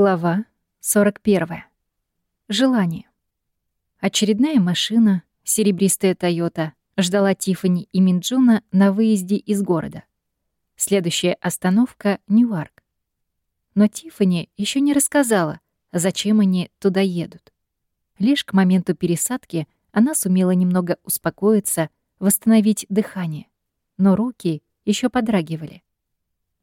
Глава 41. Желание. Очередная машина, серебристая «Тойота», ждала Тифани и Минджуна на выезде из города. Следующая остановка — Ньюарк. Но Тифани еще не рассказала, зачем они туда едут. Лишь к моменту пересадки она сумела немного успокоиться, восстановить дыхание, но руки еще подрагивали.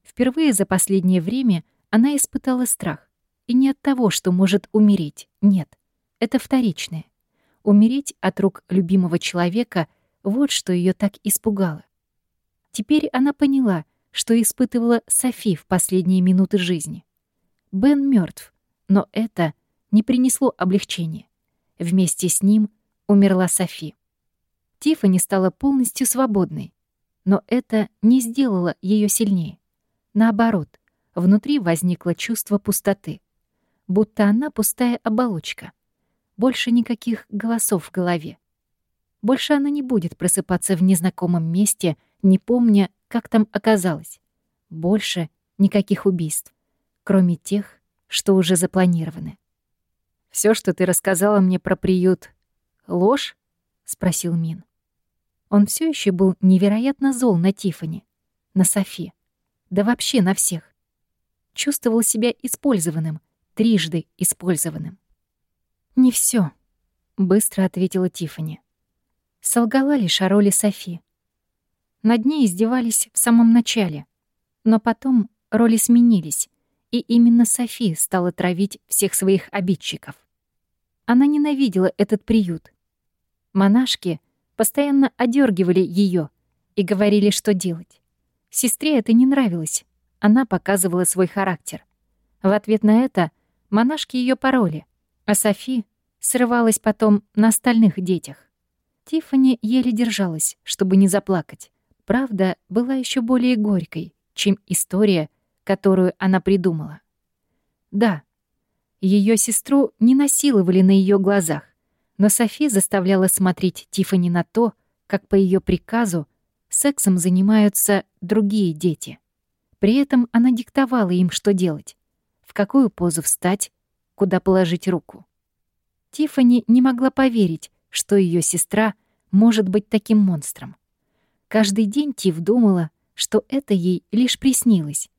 Впервые за последнее время она испытала страх. И не от того, что может умереть. Нет, это вторичное. Умереть от рук любимого человека — вот что ее так испугало. Теперь она поняла, что испытывала Софи в последние минуты жизни. Бен мертв, но это не принесло облегчения. Вместе с ним умерла Софи. Тиффани стала полностью свободной, но это не сделало ее сильнее. Наоборот, внутри возникло чувство пустоты будто она пустая оболочка. Больше никаких голосов в голове. Больше она не будет просыпаться в незнакомом месте, не помня, как там оказалось. Больше никаких убийств, кроме тех, что уже запланированы. Все, что ты рассказала мне про приют, ложь?» — спросил Мин. Он все еще был невероятно зол на Тифани, на Софи, да вообще на всех. Чувствовал себя использованным, трижды использованным. «Не все, быстро ответила Тифани. Солгала лишь о роли Софи. Над ней издевались в самом начале, но потом роли сменились, и именно Софи стала травить всех своих обидчиков. Она ненавидела этот приют. Монашки постоянно одергивали ее и говорили, что делать. Сестре это не нравилось. Она показывала свой характер. В ответ на это Монашки ее пароли, а Софи срывалась потом на остальных детях. Тиффани еле держалась, чтобы не заплакать. Правда была еще более горькой, чем история, которую она придумала. Да, ее сестру не насиловали на ее глазах, но Софи заставляла смотреть Тиффани на то, как по ее приказу сексом занимаются другие дети. При этом она диктовала им, что делать какую позу встать, куда положить руку. Тифани не могла поверить, что ее сестра может быть таким монстром. Каждый день Тиф думала, что это ей лишь приснилось.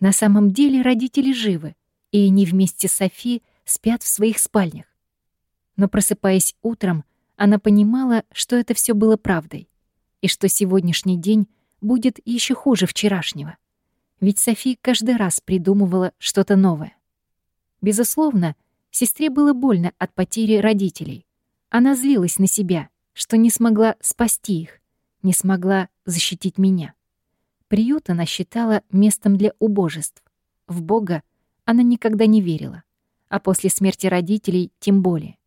На самом деле родители живы, и они вместе с Софи спят в своих спальнях. Но просыпаясь утром, она понимала, что это все было правдой, и что сегодняшний день будет еще хуже вчерашнего ведь Софи каждый раз придумывала что-то новое. Безусловно, сестре было больно от потери родителей. Она злилась на себя, что не смогла спасти их, не смогла защитить меня. Приют она считала местом для убожеств. В Бога она никогда не верила, а после смерти родителей тем более.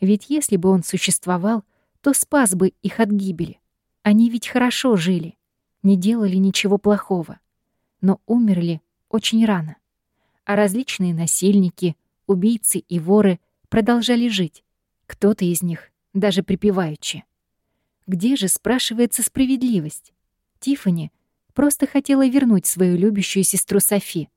Ведь если бы он существовал, то спас бы их от гибели. Они ведь хорошо жили, не делали ничего плохого но умерли очень рано. А различные насильники, убийцы и воры продолжали жить, кто-то из них даже припеваючи. Где же, спрашивается, справедливость? Тифани просто хотела вернуть свою любящую сестру Софи.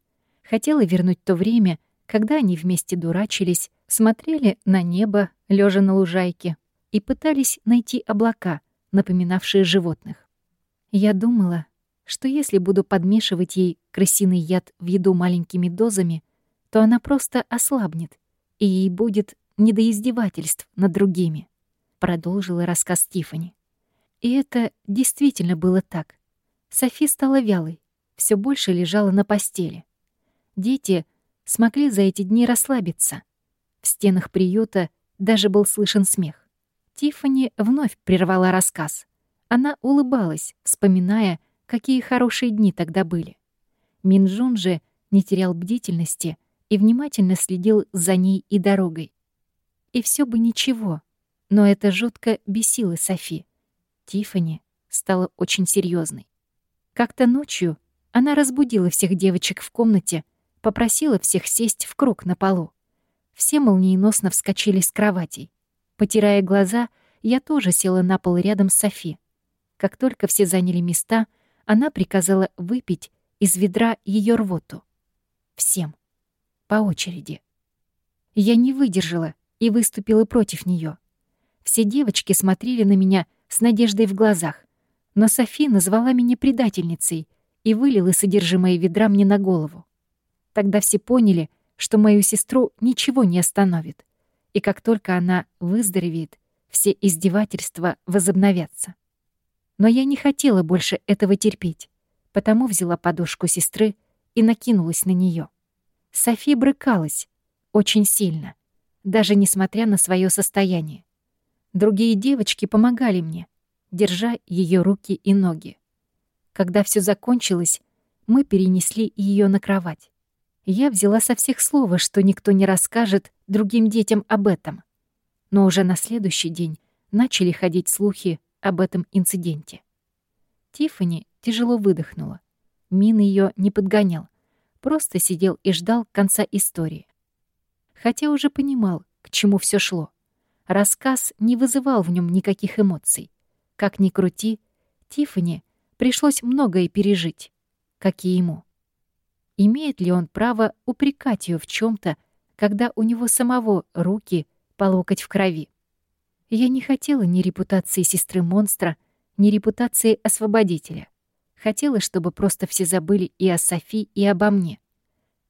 Хотела вернуть то время, когда они вместе дурачились, смотрели на небо, лежа на лужайке, и пытались найти облака, напоминавшие животных. Я думала, что если буду подмешивать ей крысиный яд в еду маленькими дозами, то она просто ослабнет, и ей будет не до издевательств над другими, продолжила рассказ Тифани. И это действительно было так. Софи стала вялой, все больше лежала на постели. Дети смогли за эти дни расслабиться. В стенах приюта даже был слышен смех. Тифани вновь прервала рассказ. Она улыбалась, вспоминая, Какие хорошие дни тогда были. Минджун же не терял бдительности и внимательно следил за ней и дорогой. И все бы ничего, но это жутко бесило Софи. Тифани стала очень серьезной. Как-то ночью она разбудила всех девочек в комнате, попросила всех сесть в круг на полу. Все молниеносно вскочили с кроватей. Потирая глаза, я тоже села на пол рядом с Софи. Как только все заняли места — она приказала выпить из ведра ее рвоту. Всем. по очереди. Я не выдержала и выступила против нее. Все девочки смотрели на меня с надеждой в глазах, но Софи назвала меня предательницей и вылила содержимое ведра мне на голову. Тогда все поняли, что мою сестру ничего не остановит, и как только она выздоровеет, все издевательства возобновятся. Но я не хотела больше этого терпеть, потому взяла подушку сестры и накинулась на нее. Софи брыкалась очень сильно, даже несмотря на свое состояние. Другие девочки помогали мне, держа ее руки и ноги. Когда все закончилось, мы перенесли ее на кровать. Я взяла со всех слова, что никто не расскажет другим детям об этом. Но уже на следующий день начали ходить слухи об этом инциденте. Тиффани тяжело выдохнула. Мин ее не подгонял, просто сидел и ждал конца истории. Хотя уже понимал, к чему все шло. Рассказ не вызывал в нем никаких эмоций. Как ни крути, Тиффани пришлось многое пережить, как и ему. Имеет ли он право упрекать ее в чем то когда у него самого руки по локоть в крови? Я не хотела ни репутации сестры-монстра, ни репутации освободителя. Хотела, чтобы просто все забыли и о Софи, и обо мне.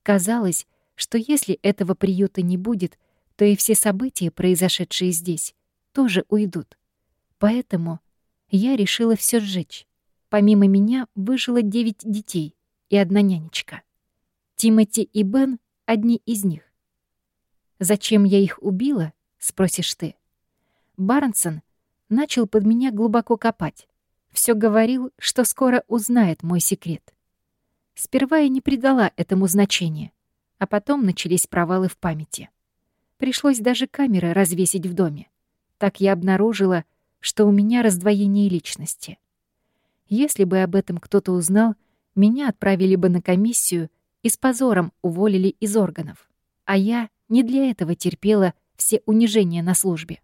Казалось, что если этого приюта не будет, то и все события, произошедшие здесь, тоже уйдут. Поэтому я решила все сжечь. Помимо меня выжило девять детей и одна нянечка. Тимати и Бен — одни из них. «Зачем я их убила?» — спросишь ты. Барнсон начал под меня глубоко копать. Все говорил, что скоро узнает мой секрет. Сперва я не придала этому значения, а потом начались провалы в памяти. Пришлось даже камеры развесить в доме. Так я обнаружила, что у меня раздвоение личности. Если бы об этом кто-то узнал, меня отправили бы на комиссию и с позором уволили из органов. А я не для этого терпела все унижения на службе.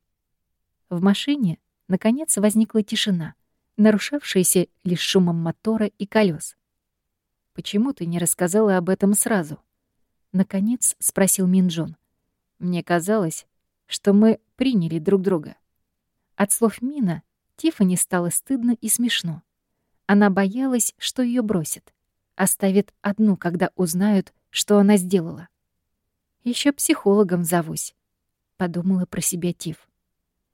В машине, наконец, возникла тишина, нарушавшаяся лишь шумом мотора и колес. «Почему ты не рассказала об этом сразу?» Наконец спросил Минджон. «Мне казалось, что мы приняли друг друга». От слов Мина Тифани стало стыдно и смешно. Она боялась, что ее бросят. Оставит одну, когда узнают, что она сделала. Еще психологом зовусь», — подумала про себя Тиф.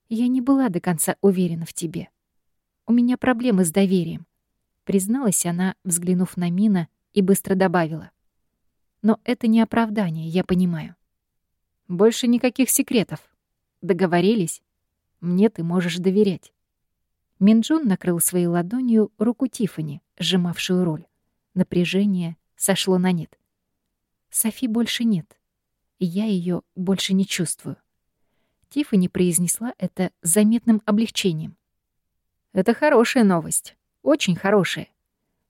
«Я не была до конца уверена в тебе. У меня проблемы с доверием», — призналась она, взглянув на Мина, и быстро добавила. «Но это не оправдание, я понимаю. Больше никаких секретов. Договорились? Мне ты можешь доверять». Минджун накрыл своей ладонью руку Тифани, сжимавшую роль. Напряжение сошло на нет. Софи больше нет, я ее больше не чувствую. Тифани произнесла это с заметным облегчением. Это хорошая новость, очень хорошая.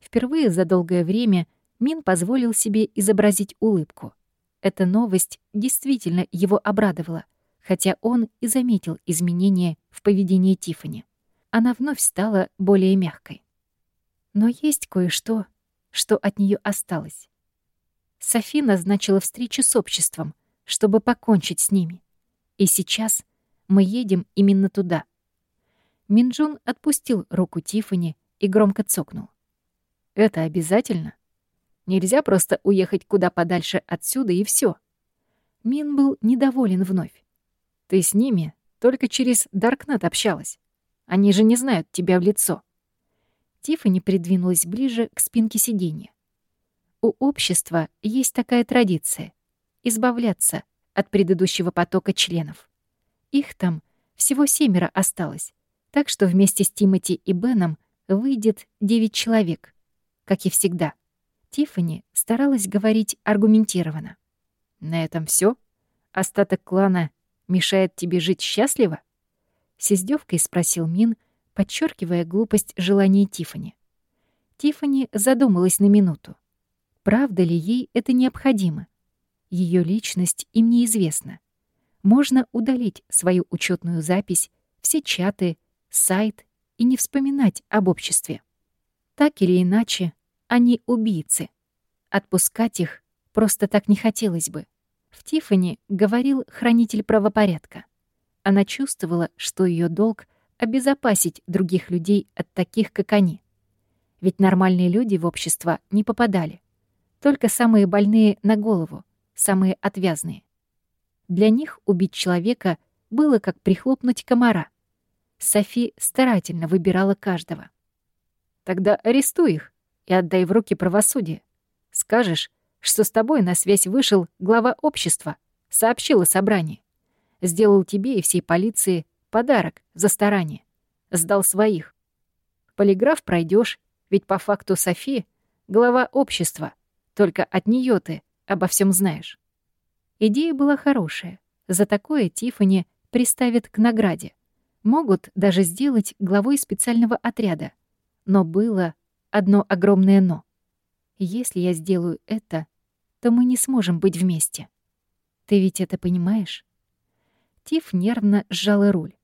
Впервые за долгое время Мин позволил себе изобразить улыбку. Эта новость действительно его обрадовала, хотя он и заметил изменения в поведении Тифани она вновь стала более мягкой. Но есть кое-что, что от нее осталось. Софи назначила встречу с обществом, чтобы покончить с ними. И сейчас мы едем именно туда. Минджун отпустил руку Тифани и громко цокнул. «Это обязательно? Нельзя просто уехать куда подальше отсюда и все. Мин был недоволен вновь. «Ты с ними только через Даркнет общалась. Они же не знают тебя в лицо». Тиффани придвинулась ближе к спинке сиденья. У общества есть такая традиция — избавляться от предыдущего потока членов. Их там всего семеро осталось, так что вместе с Тимоти и Беном выйдет девять человек, как и всегда. Тиффани старалась говорить аргументированно. «На этом все? Остаток клана мешает тебе жить счастливо?» С издевкой спросил Мин, подчеркивая глупость желания Тифани. Тифани задумалась на минуту. Правда ли ей это необходимо? Ее личность им неизвестна. Можно удалить свою учетную запись, все чаты, сайт и не вспоминать об обществе. Так или иначе, они убийцы. Отпускать их просто так не хотелось бы. В Тифани говорил хранитель правопорядка. Она чувствовала, что ее долг — обезопасить других людей от таких, как они. Ведь нормальные люди в общество не попадали. Только самые больные на голову, самые отвязные. Для них убить человека было как прихлопнуть комара. Софи старательно выбирала каждого. «Тогда арестуй их и отдай в руки правосудие. Скажешь, что с тобой на связь вышел глава общества, сообщил о собрании. Сделал тебе и всей полиции подарок за старание. Сдал своих. Полиграф пройдешь, ведь по факту Софи — глава общества. Только от нее ты обо всем знаешь. Идея была хорошая. За такое Тифани приставят к награде. Могут даже сделать главой специального отряда. Но было одно огромное «но». Если я сделаю это, то мы не сможем быть вместе. Ты ведь это понимаешь? Тиф нервно сжала руль.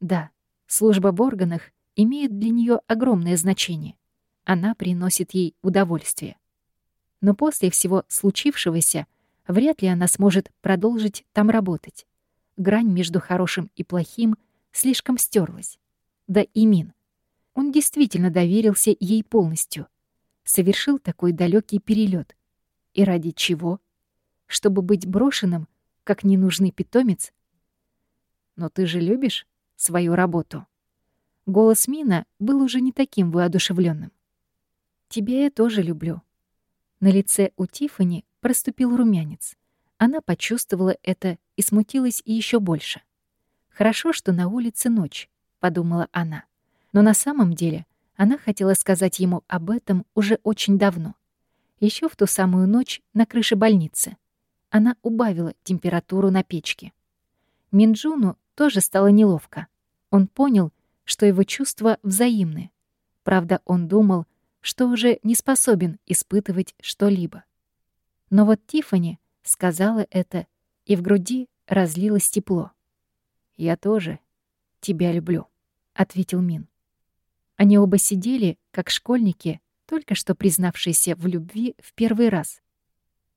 Да, служба в органах имеет для нее огромное значение. Она приносит ей удовольствие. Но после всего случившегося вряд ли она сможет продолжить там работать. Грань между хорошим и плохим слишком стерлась. Да и Мин. Он действительно доверился ей полностью. Совершил такой далекий перелет. И ради чего? Чтобы быть брошенным, как ненужный питомец? Но ты же любишь свою работу. Голос Мина был уже не таким воодушевленным. Тебя я тоже люблю. На лице у Тифани проступил румянец. Она почувствовала это и смутилась еще больше. «Хорошо, что на улице ночь», — подумала она. Но на самом деле она хотела сказать ему об этом уже очень давно еще в ту самую ночь на крыше больницы. Она убавила температуру на печке. Минджуну тоже стало неловко. Он понял, что его чувства взаимны. Правда, он думал, что уже не способен испытывать что-либо. Но вот Тифани сказала это, и в груди разлилось тепло. «Я тоже тебя люблю», — ответил Мин. Они оба сидели, как школьники, только что признавшиеся в любви в первый раз.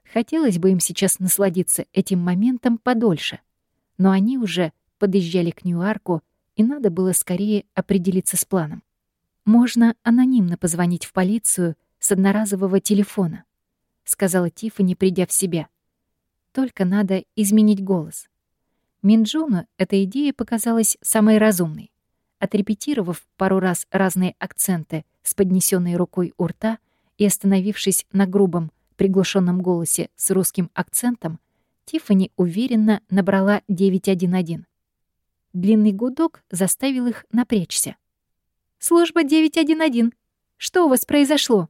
Хотелось бы им сейчас насладиться этим моментом подольше, но они уже подъезжали к Ньюарку, и надо было скорее определиться с планом. «Можно анонимно позвонить в полицию с одноразового телефона», — сказала Тиффани, придя в себя. «Только надо изменить голос». Минджуну эта идея показалась самой разумной. Отрепетировав пару раз разные акценты с поднесенной рукой у рта и остановившись на грубом, приглушенном голосе с русским акцентом, Тиффани уверенно набрала 911. Длинный гудок заставил их напрячься. «Служба 911. Что у вас произошло?»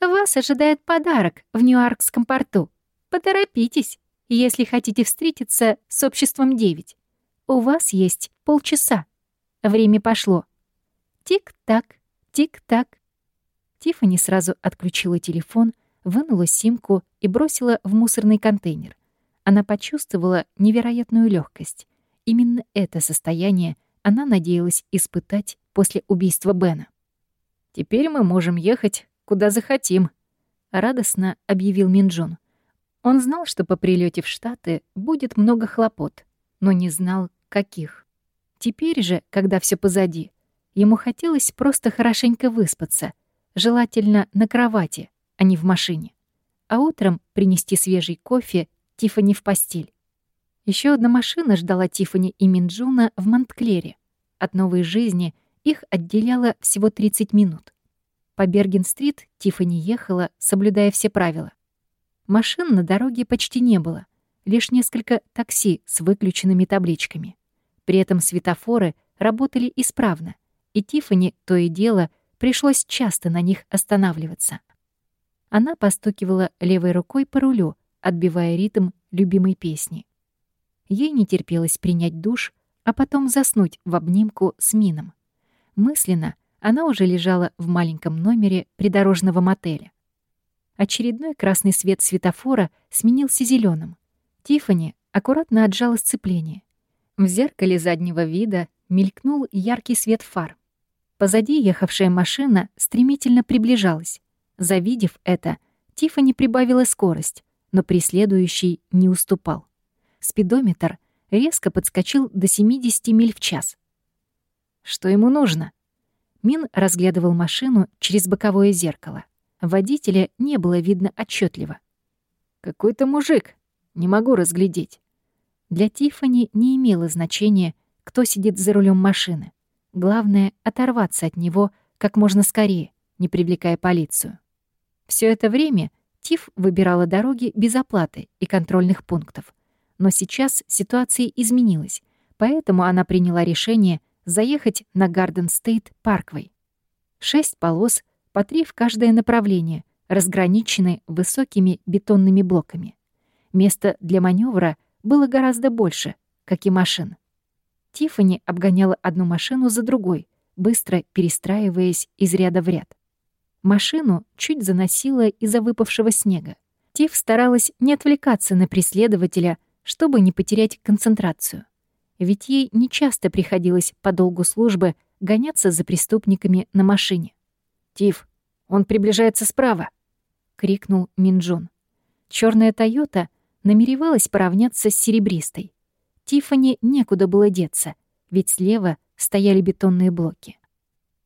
«Вас ожидает подарок в Ньюаркском порту. Поторопитесь, если хотите встретиться с обществом 9. У вас есть полчаса». Время пошло. Тик-так, тик-так. Тиффани сразу отключила телефон, вынула симку и бросила в мусорный контейнер. Она почувствовала невероятную легкость. Именно это состояние она надеялась испытать после убийства Бена. «Теперь мы можем ехать, куда захотим», — радостно объявил Минджун. Он знал, что по прилете в Штаты будет много хлопот, но не знал, каких. Теперь же, когда все позади, ему хотелось просто хорошенько выспаться, желательно на кровати, а не в машине. А утром принести свежий кофе Тифани в постель. Еще одна машина ждала Тифани и Минджуна в Монтклере. От новой жизни их отделяло всего 30 минут. По Берген-стрит Тифани ехала, соблюдая все правила. Машин на дороге почти не было, лишь несколько такси с выключенными табличками. При этом светофоры работали исправно, и Тифани то и дело пришлось часто на них останавливаться. Она постукивала левой рукой по рулю, отбивая ритм любимой песни. Ей не терпелось принять душ, а потом заснуть в обнимку с Мином. Мысленно она уже лежала в маленьком номере придорожного мотеля. Очередной красный свет светофора сменился зеленым. Тифани аккуратно отжала сцепление. В зеркале заднего вида мелькнул яркий свет фар. Позади ехавшая машина стремительно приближалась. Завидев это, Тиффани прибавила скорость, но преследующий не уступал. Спидометр резко подскочил до 70 миль в час. Что ему нужно? Мин разглядывал машину через боковое зеркало. Водителя не было видно отчетливо. «Какой-то мужик. Не могу разглядеть». Для Тифани не имело значения, кто сидит за рулем машины. Главное — оторваться от него как можно скорее, не привлекая полицию. Все это время Тиф выбирала дороги без оплаты и контрольных пунктов. Но сейчас ситуация изменилась, поэтому она приняла решение заехать на Гарден Стейт Парквей. Шесть полос, по три в каждое направление, разграничены высокими бетонными блоками. Места для маневра было гораздо больше, как и машин. Тиффани обгоняла одну машину за другой, быстро перестраиваясь из ряда в ряд. Машину чуть заносило из-за выпавшего снега. Тиф старалась не отвлекаться на преследователя, чтобы не потерять концентрацию. Ведь ей нечасто приходилось по долгу службы гоняться за преступниками на машине. «Тиф, он приближается справа!» — крикнул Минджун. Черная «Тойота» намеревалась поравняться с серебристой. Тифани некуда было деться, ведь слева стояли бетонные блоки.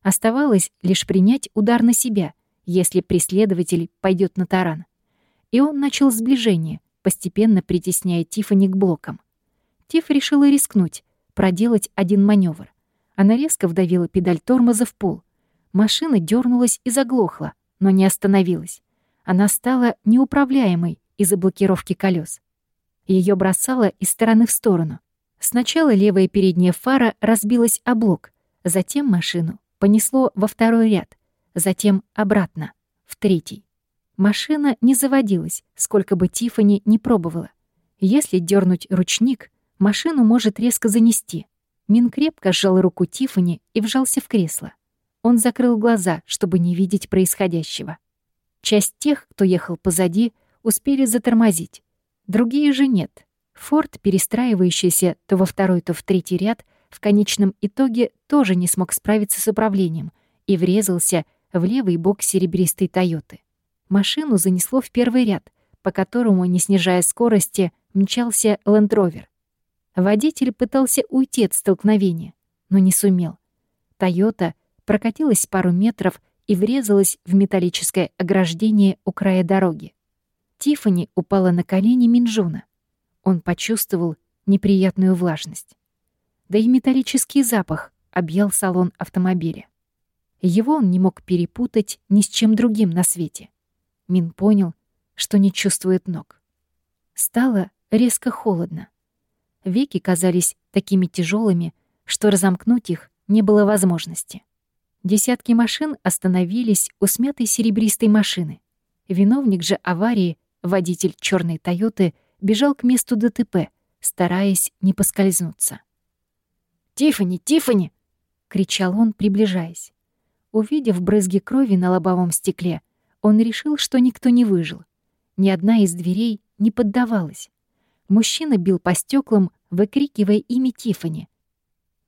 Оставалось лишь принять удар на себя, если преследователь пойдет на таран. И он начал сближение, постепенно притесняя Тифани к блокам. Тиф решила рискнуть, проделать один маневр. Она резко вдавила педаль тормоза в пол. Машина дернулась и заглохла, но не остановилась. Она стала неуправляемой из-за блокировки колес. Ее бросало из стороны в сторону. Сначала левая передняя фара разбилась о блок, затем машину понесло во второй ряд, затем обратно, в третий. Машина не заводилась, сколько бы Тифани не пробовала. Если дернуть ручник, Машину может резко занести. Мин крепко сжал руку Тифани и вжался в кресло. Он закрыл глаза, чтобы не видеть происходящего. Часть тех, кто ехал позади, успели затормозить. Другие же нет. Форд, перестраивающийся то во второй, то в третий ряд, в конечном итоге тоже не смог справиться с управлением и врезался в левый бок серебристой «Тойоты». Машину занесло в первый ряд, по которому, не снижая скорости, мчался Лендровер. Водитель пытался уйти от столкновения, но не сумел. «Тойота» прокатилась пару метров и врезалась в металлическое ограждение у края дороги. Тифани упала на колени Минджуна. Он почувствовал неприятную влажность. Да и металлический запах объял салон автомобиля. Его он не мог перепутать ни с чем другим на свете. Мин понял, что не чувствует ног. Стало резко холодно. Веки казались такими тяжелыми, что разомкнуть их не было возможности. Десятки машин остановились у смятой серебристой машины. Виновник же аварии, водитель черной «Тойоты», бежал к месту ДТП, стараясь не поскользнуться. «Тиффани, Тиффани!» — кричал он, приближаясь. Увидев брызги крови на лобовом стекле, он решил, что никто не выжил. Ни одна из дверей не поддавалась. Мужчина бил по стеклам, выкрикивая имя Тифани.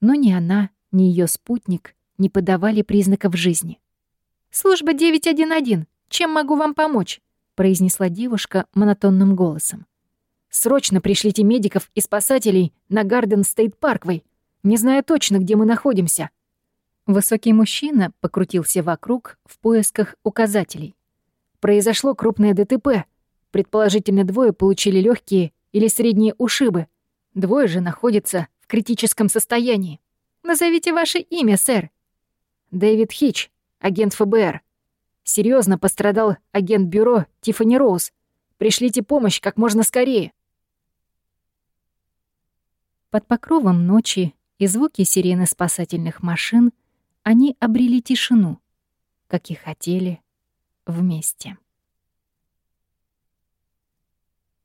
Но ни она, ни ее спутник не подавали признаков жизни. «Служба 911. Чем могу вам помочь?» — произнесла девушка монотонным голосом. «Срочно пришлите медиков и спасателей на Гарден Стейт Парквей. Не знаю точно, где мы находимся». Высокий мужчина покрутился вокруг в поисках указателей. «Произошло крупное ДТП. Предположительно, двое получили легкие или средние ушибы. Двое же находятся в критическом состоянии. Назовите ваше имя, сэр. Дэвид Хич, агент ФБР. Серьезно пострадал агент бюро Тиффани Роуз. Пришлите помощь как можно скорее. Под покровом ночи и звуки сирены спасательных машин они обрели тишину, как и хотели, вместе.